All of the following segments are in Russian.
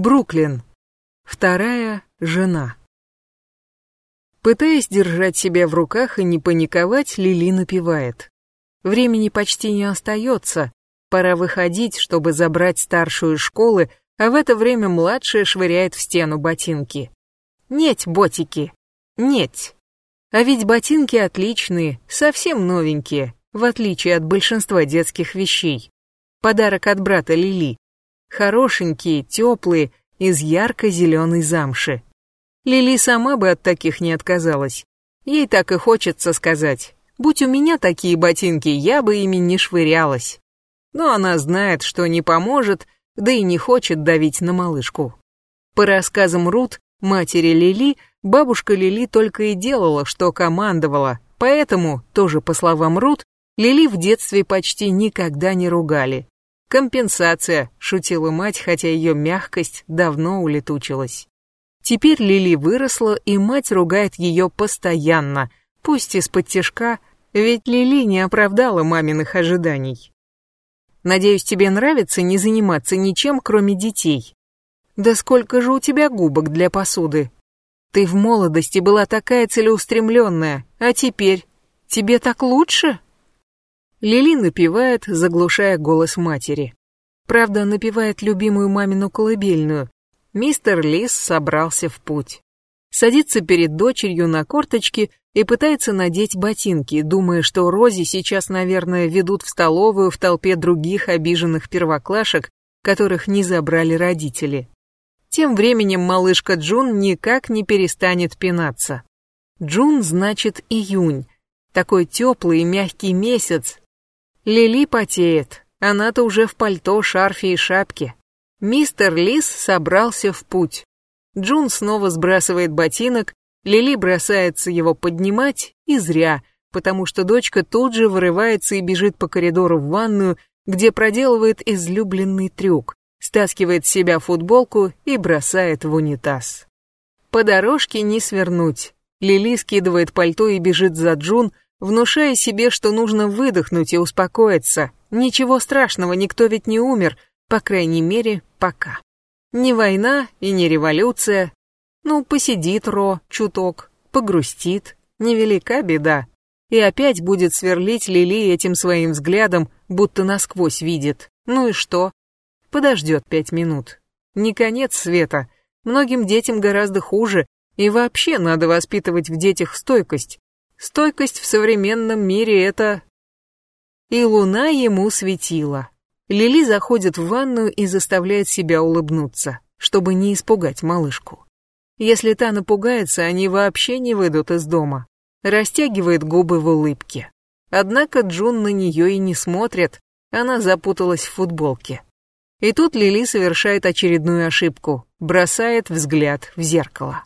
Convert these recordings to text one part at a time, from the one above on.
Бруклин. Вторая жена. Пытаясь держать себя в руках и не паниковать, Лили напевает. Времени почти не остается, пора выходить, чтобы забрать старшую из школы, а в это время младшая швыряет в стену ботинки. Нет, ботики, нет. А ведь ботинки отличные, совсем новенькие, в отличие от большинства детских вещей. Подарок от брата Лили. Хорошенькие, теплые, из ярко-зеленой замши. Лили сама бы от таких не отказалась. Ей так и хочется сказать, будь у меня такие ботинки, я бы ими не швырялась. Но она знает, что не поможет, да и не хочет давить на малышку. По рассказам Рут, матери Лили, бабушка Лили только и делала, что командовала, поэтому, тоже по словам Рут, Лили в детстве почти никогда не ругали. «Компенсация», — шутила мать, хотя ее мягкость давно улетучилась. Теперь Лили выросла, и мать ругает ее постоянно, пусть из-под тяжка, ведь Лили не оправдала маминых ожиданий. «Надеюсь, тебе нравится не заниматься ничем, кроме детей?» «Да сколько же у тебя губок для посуды? Ты в молодости была такая целеустремленная, а теперь тебе так лучше?» Лили напевает, заглушая голос матери. Правда, напевает любимую мамину колыбельную. Мистер Лис собрался в путь. Садится перед дочерью на корточки и пытается надеть ботинки, думая, что Рози сейчас, наверное, ведут в столовую в толпе других обиженных первоклашек, которых не забрали родители. Тем временем малышка Джун никак не перестанет пинаться. Джун значит июнь, такой теплый и мягкий месяц, Лили потеет, она-то уже в пальто, шарфе и шапке. Мистер Лис собрался в путь. Джун снова сбрасывает ботинок, Лили бросается его поднимать, и зря, потому что дочка тут же вырывается и бежит по коридору в ванную, где проделывает излюбленный трюк, стаскивает с себя футболку и бросает в унитаз. По дорожке не свернуть. Лили скидывает пальто и бежит за Джун, внушая себе, что нужно выдохнуть и успокоиться. Ничего страшного, никто ведь не умер, по крайней мере, пока. Не война и не революция. Ну, посидит Ро чуток, погрустит, невелика беда. И опять будет сверлить Лили этим своим взглядом, будто насквозь видит. Ну и что? Подождет пять минут. Не конец света. Многим детям гораздо хуже, и вообще надо воспитывать в детях стойкость, Стойкость в современном мире — это... И луна ему светила. Лили заходит в ванную и заставляет себя улыбнуться, чтобы не испугать малышку. Если та напугается, они вообще не выйдут из дома. Растягивает губы в улыбке. Однако Джун на нее и не смотрит, она запуталась в футболке. И тут Лили совершает очередную ошибку, бросает взгляд в зеркало.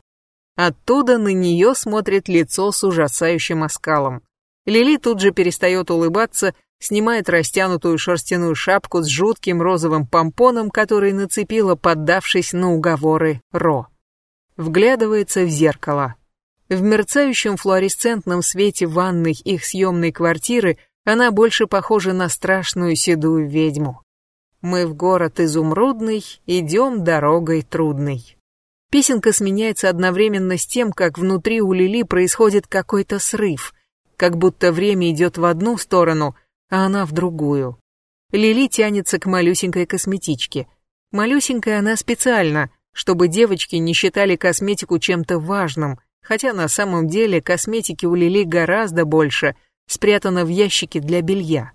Оттуда на нее смотрит лицо с ужасающим оскалом. Лили тут же перестает улыбаться, снимает растянутую шерстяную шапку с жутким розовым помпоном, который нацепила, поддавшись на уговоры Ро. Вглядывается в зеркало. В мерцающем флуоресцентном свете ванной их съемной квартиры она больше похожа на страшную седую ведьму. Мы в город изумрудный, идем дорогой трудной. Песенка сменяется одновременно с тем, как внутри у Лили происходит какой-то срыв, как будто время идет в одну сторону, а она в другую. Лили тянется к малюсенькой косметичке. Малюсенькая она специально, чтобы девочки не считали косметику чем-то важным, хотя на самом деле косметики у Лили гораздо больше, спрятана в ящике для белья.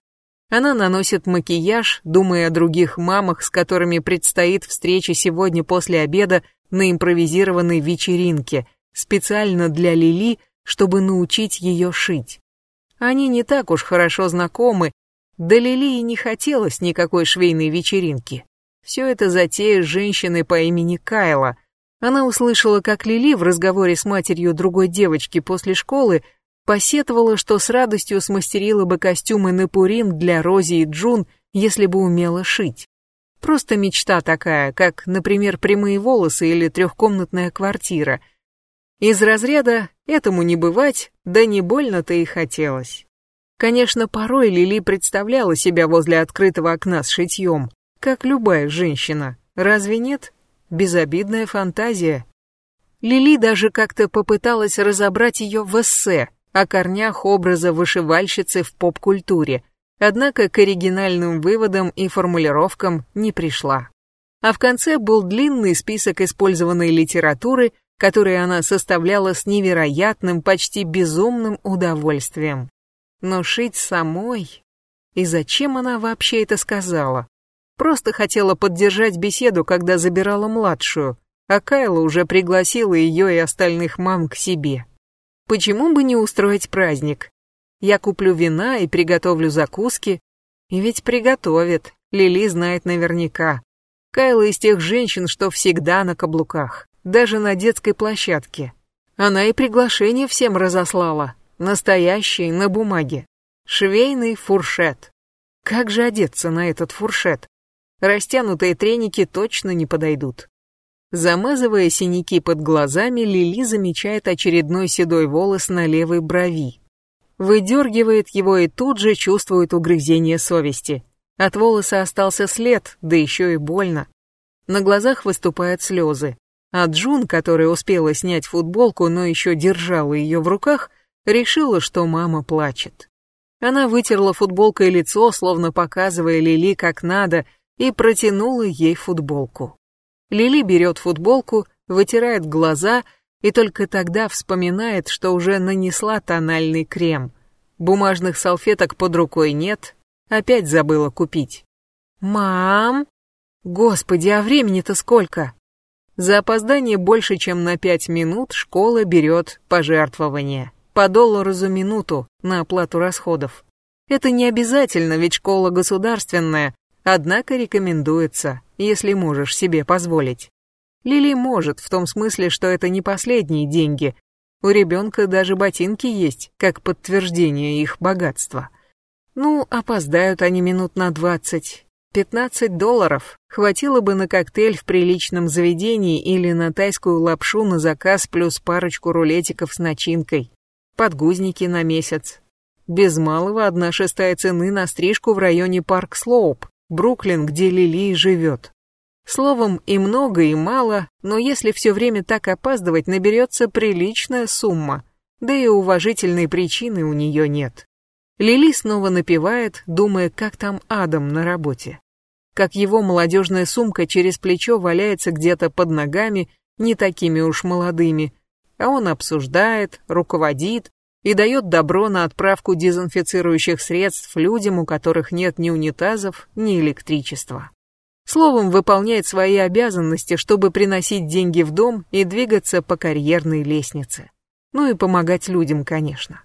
Она наносит макияж, думая о других мамах, с которыми предстоит встреча сегодня после обеда на импровизированной вечеринке, специально для Лили, чтобы научить ее шить. Они не так уж хорошо знакомы, да Лили и не хотелось никакой швейной вечеринки. Все это затея с женщиной по имени Кайла. Она услышала, как Лили в разговоре с матерью другой девочки после школы посетовала, что с радостью смастерила бы костюмы на Пурим для Рози и Джун, если бы умела шить. Просто мечта такая, как, например, прямые волосы или трехкомнатная квартира. Из разряда «этому не бывать», да не больно-то и хотелось. Конечно, порой Лили представляла себя возле открытого окна с шитьем, как любая женщина, разве нет? безобидная фантазия. Лили даже как-то попыталась разобрать ее в эссе о корнях образа вышивальщицы в поп-культуре, однако к оригинальным выводам и формулировкам не пришла. А в конце был длинный список использованной литературы, который она составляла с невероятным, почти безумным удовольствием. Но шить самой... И зачем она вообще это сказала? Просто хотела поддержать беседу, когда забирала младшую, а Кайла уже пригласила ее и остальных мам к себе. Почему бы не устроить праздник? Я куплю вина и приготовлю закуски. И ведь приготовит, Лили знает наверняка. Кайла из тех женщин, что всегда на каблуках, даже на детской площадке. Она и приглашение всем разослала, настоящие, на бумаге. Швейный фуршет. Как же одеться на этот фуршет? Растянутые треники точно не подойдут. Замазывая синяки под глазами, Лили замечает очередной седой волос на левой брови. Выдергивает его и тут же чувствует угрызение совести. От волоса остался след, да еще и больно. На глазах выступают слезы. А Джун, которая успела снять футболку, но еще держала ее в руках, решила, что мама плачет. Она вытерла футболкой лицо, словно показывая Лили как надо, и протянула ей футболку. Лили берет футболку, вытирает глаза и только тогда вспоминает, что уже нанесла тональный крем. Бумажных салфеток под рукой нет, опять забыла купить. «Мам!» Господи, а времени-то сколько? За опоздание больше, чем на пять минут школа берет пожертвование. По доллару за минуту на оплату расходов. Это не обязательно, ведь школа государственная, однако рекомендуется если можешь себе позволить. Лили может, в том смысле, что это не последние деньги. У ребенка даже ботинки есть, как подтверждение их богатства. Ну, опоздают они минут на двадцать. Пятнадцать долларов хватило бы на коктейль в приличном заведении или на тайскую лапшу на заказ плюс парочку рулетиков с начинкой. Подгузники на месяц. Без малого одна шестая цены на стрижку в районе Парк Слоуп. Бруклин, где Лили живет. Словом, и много, и мало, но если все время так опаздывать, наберется приличная сумма, да и уважительной причины у нее нет. Лили снова напевает, думая, как там Адам на работе. Как его молодежная сумка через плечо валяется где-то под ногами, не такими уж молодыми, а он обсуждает, руководит, и дает добро на отправку дезинфицирующих средств людям, у которых нет ни унитазов, ни электричества. Словом, выполняет свои обязанности, чтобы приносить деньги в дом и двигаться по карьерной лестнице. Ну и помогать людям, конечно.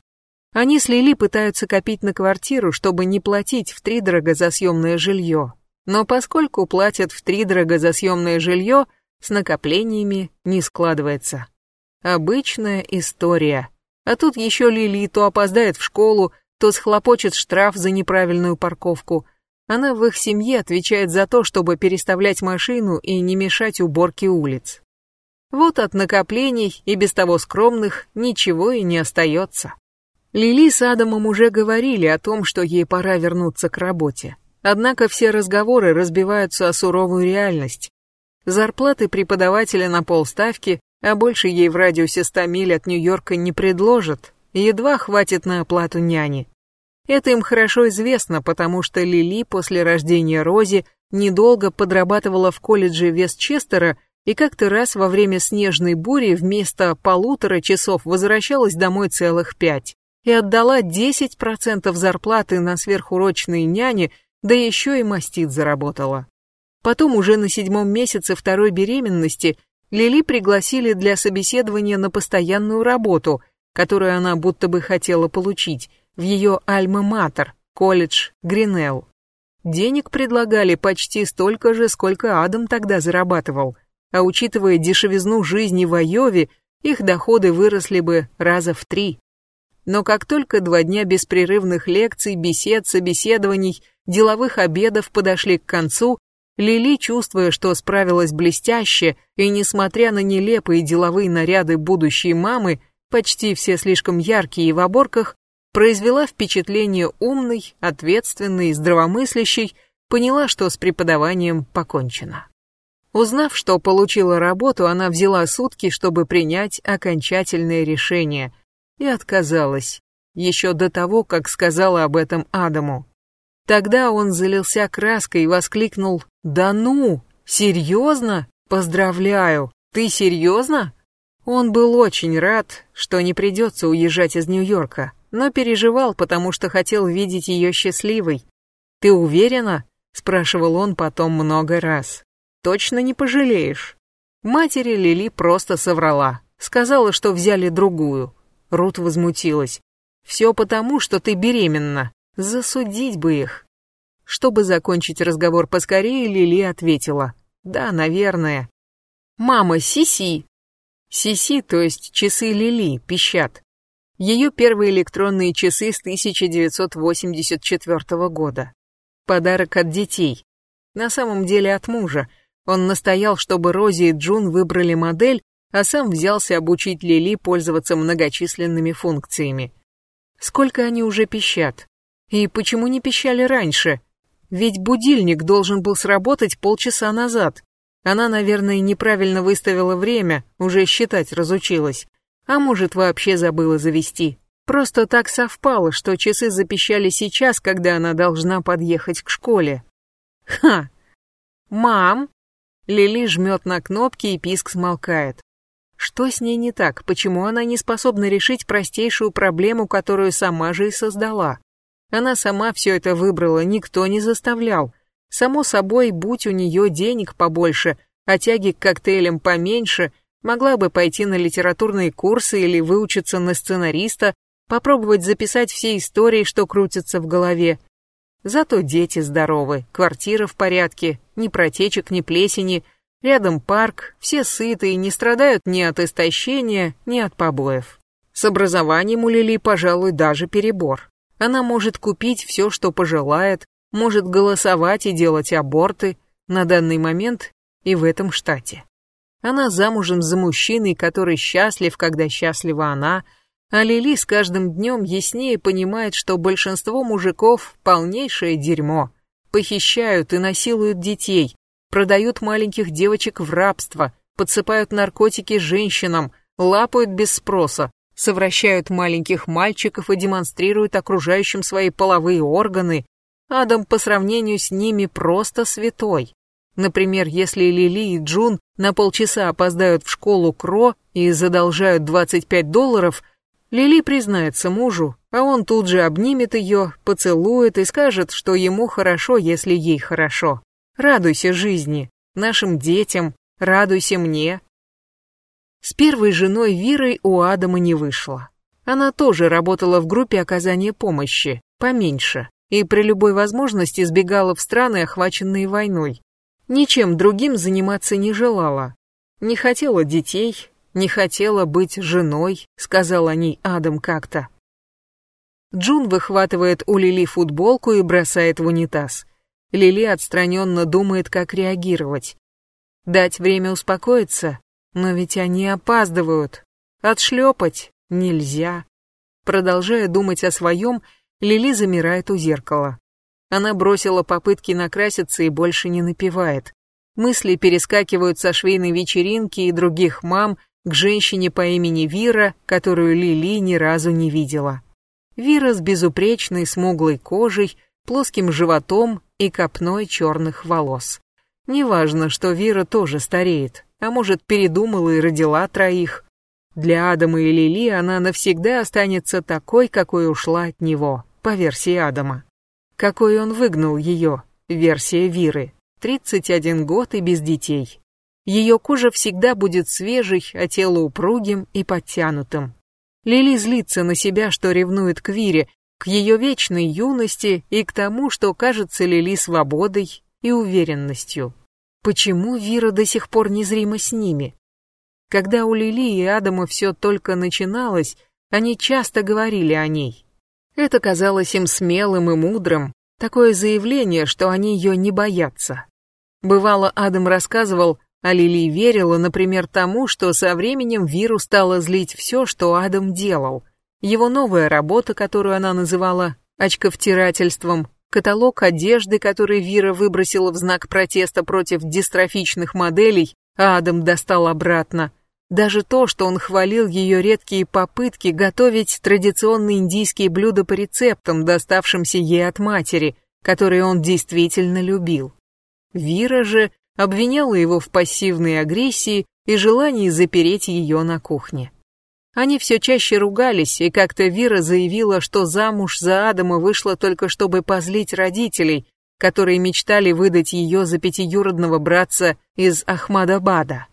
Они с Лили пытаются копить на квартиру, чтобы не платить втридорого за съемное жилье. Но поскольку платят втридорого за съемное жилье, с накоплениями не складывается. Обычная история – а тут еще Лили то опоздает в школу, то схлопочет штраф за неправильную парковку. Она в их семье отвечает за то, чтобы переставлять машину и не мешать уборке улиц. Вот от накоплений и без того скромных ничего и не остается. Лили с Адамом уже говорили о том, что ей пора вернуться к работе. Однако все разговоры разбиваются о суровую реальность. Зарплаты преподавателя на полставки, а больше ей в радиусе 100 миль от Нью-Йорка не предложат, едва хватит на оплату няни. Это им хорошо известно, потому что Лили после рождения Рози недолго подрабатывала в колледже Вестчестера и как-то раз во время снежной бури вместо полутора часов возвращалась домой целых пять и отдала 10% зарплаты на сверхурочные няни, да еще и мастит заработала. Потом уже на седьмом месяце второй беременности Лили пригласили для собеседования на постоянную работу, которую она будто бы хотела получить, в ее альма-матер, колледж Гринелл. Денег предлагали почти столько же, сколько Адам тогда зарабатывал, а учитывая дешевизну жизни в Айове, их доходы выросли бы раза в три. Но как только два дня беспрерывных лекций, бесед, собеседований, деловых обедов подошли к концу, Лили, чувствуя, что справилась блестяще, и несмотря на нелепые деловые наряды будущей мамы, почти все слишком яркие в оборках, произвела впечатление умной, ответственной, здравомыслящей, поняла, что с преподаванием покончено. Узнав, что получила работу, она взяла сутки, чтобы принять окончательное решение, и отказалась, еще до того, как сказала об этом Адаму. Тогда он залился краской и воскликнул «Да ну! Серьезно? Поздравляю! Ты серьезно?» Он был очень рад, что не придется уезжать из Нью-Йорка, но переживал, потому что хотел видеть ее счастливой. «Ты уверена?» — спрашивал он потом много раз точно не пожалеешь. Матери Лили просто соврала. Сказала, что взяли другую. Рут возмутилась. Все потому, что ты беременна. Засудить бы их. Чтобы закончить разговор поскорее, Лили ответила. Да, наверное. Мама, Сиси. Сиси, то есть часы Лили, пищат. Ее первые электронные часы с 1984 года. Подарок от детей. На самом деле от мужа. Он настоял, чтобы Рози и Джун выбрали модель, а сам взялся обучить Лили пользоваться многочисленными функциями. Сколько они уже пищат? И почему не пищали раньше? Ведь будильник должен был сработать полчаса назад. Она, наверное, неправильно выставила время, уже считать разучилась. А может, вообще забыла завести. Просто так совпало, что часы запищали сейчас, когда она должна подъехать к школе. Ха! Мам, Лили жмет на кнопки, и писк смолкает. Что с ней не так? Почему она не способна решить простейшую проблему, которую сама же и создала? Она сама все это выбрала, никто не заставлял. Само собой, будь у нее денег побольше, а тяги к коктейлям поменьше, могла бы пойти на литературные курсы или выучиться на сценариста, попробовать записать все истории, что крутятся в голове, Зато дети здоровы, квартира в порядке, ни протечек, ни плесени, рядом парк, все сытые, не страдают ни от истощения, ни от побоев. С образованием у Лили, пожалуй, даже перебор. Она может купить все, что пожелает, может голосовать и делать аборты на данный момент и в этом штате. Она замужем за мужчиной, который счастлив, когда счастлива она, а Лили с каждым днем яснее понимает, что большинство мужиков – полнейшее дерьмо. Похищают и насилуют детей, продают маленьких девочек в рабство, подсыпают наркотики женщинам, лапают без спроса, совращают маленьких мальчиков и демонстрируют окружающим свои половые органы. Адам по сравнению с ними просто святой. Например, если Лили и Джун на полчаса опоздают в школу Кро и задолжают 25 долларов – Лили признается мужу, а он тут же обнимет ее, поцелует и скажет, что ему хорошо, если ей хорошо. Радуйся жизни, нашим детям, радуйся мне. С первой женой Вирой у Адама не вышло. Она тоже работала в группе оказания помощи, поменьше, и при любой возможности сбегала в страны, охваченные войной. Ничем другим заниматься не желала. Не хотела детей, не хотела быть женой, сказал о ней Адам как-то. Джун выхватывает у Лили футболку и бросает в унитаз. Лили отстраненно думает, как реагировать. Дать время успокоиться? Но ведь они опаздывают. Отшлепать нельзя. Продолжая думать о своем, Лили замирает у зеркала. Она бросила попытки накраситься и больше не напевает. Мысли перескакивают со швейной вечеринки и других мам к женщине по имени Вира, которую Лили ни разу не видела. Вира с безупречной смуглой кожей, плоским животом и копной черных волос. Неважно, что Вира тоже стареет, а может передумала и родила троих. Для Адама и Лили она навсегда останется такой, какой ушла от него, по версии Адама. Какой он выгнал ее, версия Виры. 31 год и без детей. Ее кожа всегда будет свежей, а тело упругим и подтянутым. Лили злится на себя, что ревнует к Вире, к ее вечной юности и к тому, что кажется Лили свободой и уверенностью. Почему Вира до сих пор незрима с ними? Когда у Лили и Адама все только начиналось, они часто говорили о ней. Это казалось им смелым и мудрым, такое заявление, что они ее не боятся. Бывало, Адам рассказывал, а Лили верила, например, тому, что со временем Виру стало злить все, что Адам делал. Его новая работа, которую она называла очковтирательством, каталог одежды, который Вира выбросила в знак протеста против дистрофичных моделей, а Адам достал обратно. Даже то, что он хвалил ее редкие попытки готовить традиционные индийские блюда по рецептам, доставшимся ей от матери, которые он действительно любил. Вира же обвиняла его в пассивной агрессии и желании запереть ее на кухне. Они все чаще ругались, и как-то Вира заявила, что замуж за Адама вышла только чтобы позлить родителей, которые мечтали выдать ее за пятиюродного братца из Ахмадабада.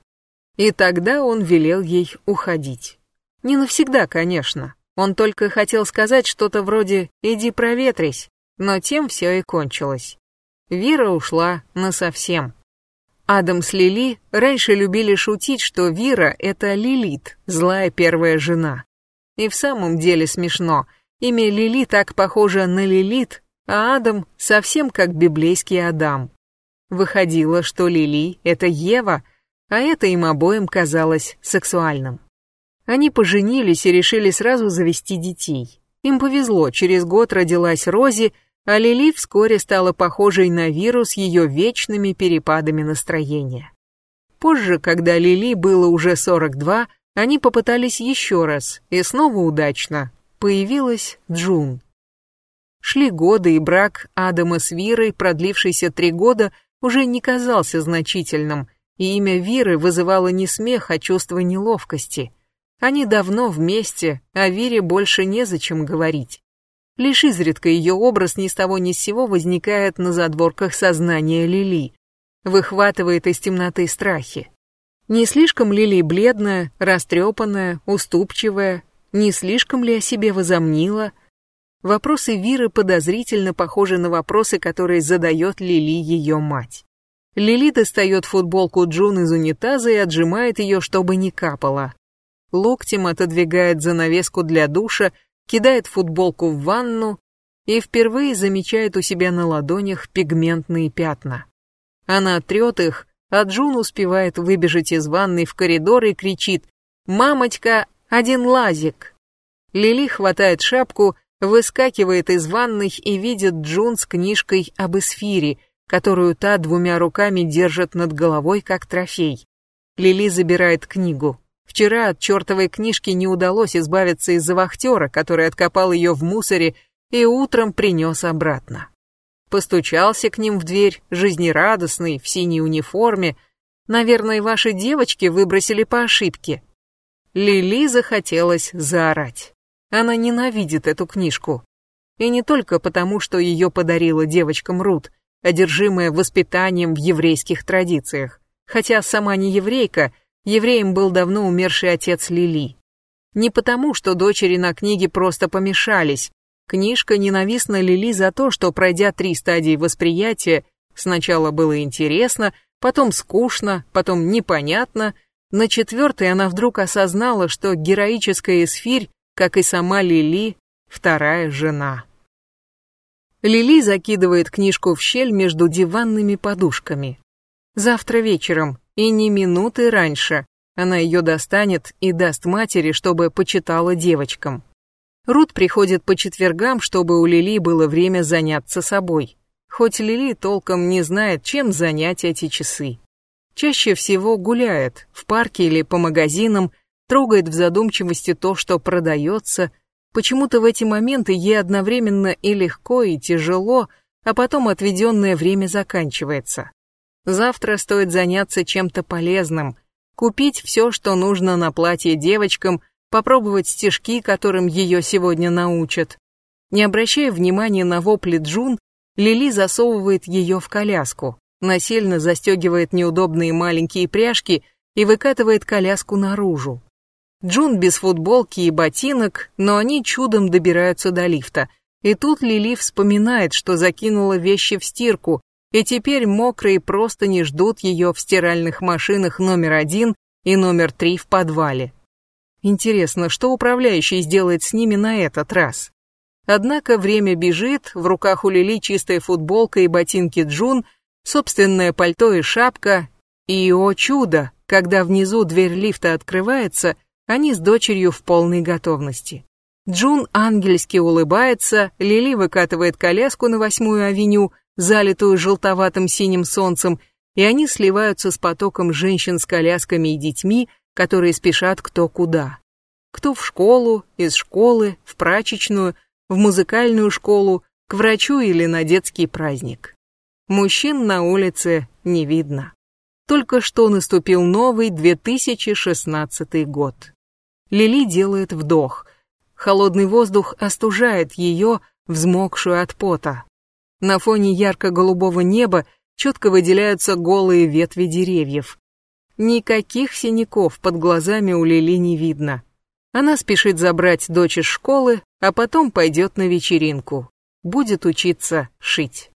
И тогда он велел ей уходить. Не навсегда, конечно. Он только хотел сказать что-то вроде «иди проветрись», но тем все и кончилось. Вира ушла насовсем. Адам с Лили раньше любили шутить, что Вира — это Лилит, злая первая жена. И в самом деле смешно. Имя Лили так похоже на Лилит, а Адам совсем как библейский Адам. Выходило, что Лили — это Ева, а это им обоим казалось сексуальным. Они поженились и решили сразу завести детей. Им повезло, через год родилась Рози, а Лили вскоре стала похожей на вирус ее вечными перепадами настроения. Позже, когда Лили было уже 42, они попытались еще раз, и снова удачно. Появилась Джун. Шли годы, и брак Адама с Вирой, продлившийся три года, уже не казался значительным, и имя Виры вызывало не смех, а чувство неловкости. Они давно вместе, а Вире больше незачем говорить. Лишь изредка ее образ ни с того ни с сего возникает на задворках сознания Лили, выхватывает из темноты страхи. Не слишком Лили бледная, растрепанная, уступчивая, не слишком ли о себе возомнила? Вопросы Виры подозрительно похожи на вопросы, которые задает Лили ее мать. Лили достает футболку Джун из унитаза и отжимает ее, чтобы не капало. Локтем отодвигает занавеску для душа, кидает футболку в ванну и впервые замечает у себя на ладонях пигментные пятна. Она трет их, а Джун успевает выбежать из ванной в коридор и кричит «Мамочка, один лазик!». Лили хватает шапку, выскакивает из ванной и видит Джун с книжкой об эсфире, которую та двумя руками держит над головой как трофей. Лили забирает книгу. Вчера от чертовой книжки не удалось избавиться из-за вахтера, который откопал ее в мусоре и утром принес обратно. Постучался к ним в дверь, жизнерадостный, в синей униформе. Наверное, ваши девочки выбросили по ошибке. Лили захотелось заорать. Она ненавидит эту книжку. И не только потому, что ее подарила девочкам Рут, одержимая воспитанием в еврейских традициях. Хотя сама не еврейка, Евреем был давно умерший отец Лили. Не потому, что дочери на книге просто помешались. Книжка ненавистна Лили за то, что, пройдя три стадии восприятия, сначала было интересно, потом скучно, потом непонятно, на четвертой она вдруг осознала, что героическая эсфирь, как и сама Лили, вторая жена. Лили закидывает книжку в щель между диванными подушками. Завтра вечером, и ни минуты раньше. Она ее достанет и даст матери, чтобы почитала девочкам. Рут приходит по четвергам, чтобы у Лили было время заняться собой. Хоть Лили толком не знает, чем занять эти часы. Чаще всего гуляет, в парке или по магазинам, трогает в задумчивости то, что продается. Почему-то в эти моменты ей одновременно и легко, и тяжело, а потом отведенное время заканчивается. Завтра стоит заняться чем-то полезным, купить все, что нужно на платье девочкам, попробовать стежки, которым ее сегодня научат. Не обращая внимания на вопли Джун, Лили засовывает ее в коляску, насильно застегивает неудобные маленькие пряжки и выкатывает коляску наружу. Джун без футболки и ботинок, но они чудом добираются до лифта. И тут Лили вспоминает, что закинула вещи в стирку, и теперь мокрые просто не ждут ее в стиральных машинах номер один и номер три в подвале. Интересно, что управляющий сделает с ними на этот раз? Однако время бежит, в руках у Лили чистая футболка и ботинки Джун, собственное пальто и шапка, и, о чудо, когда внизу дверь лифта открывается, они с дочерью в полной готовности. Джун ангельски улыбается, Лили выкатывает коляску на восьмую авеню, залитую желтоватым синим солнцем, и они сливаются с потоком женщин с колясками и детьми, которые спешат кто куда. Кто в школу, из школы, в прачечную, в музыкальную школу, к врачу или на детский праздник. Мужчин на улице не видно. Только что наступил новый 2016 год. Лили делает вдох. Холодный воздух остужает ее, взмокшую от пота. На фоне ярко-голубого неба четко выделяются голые ветви деревьев. Никаких синяков под глазами у Лили не видно. Она спешит забрать дочь из школы, а потом пойдет на вечеринку. Будет учиться шить.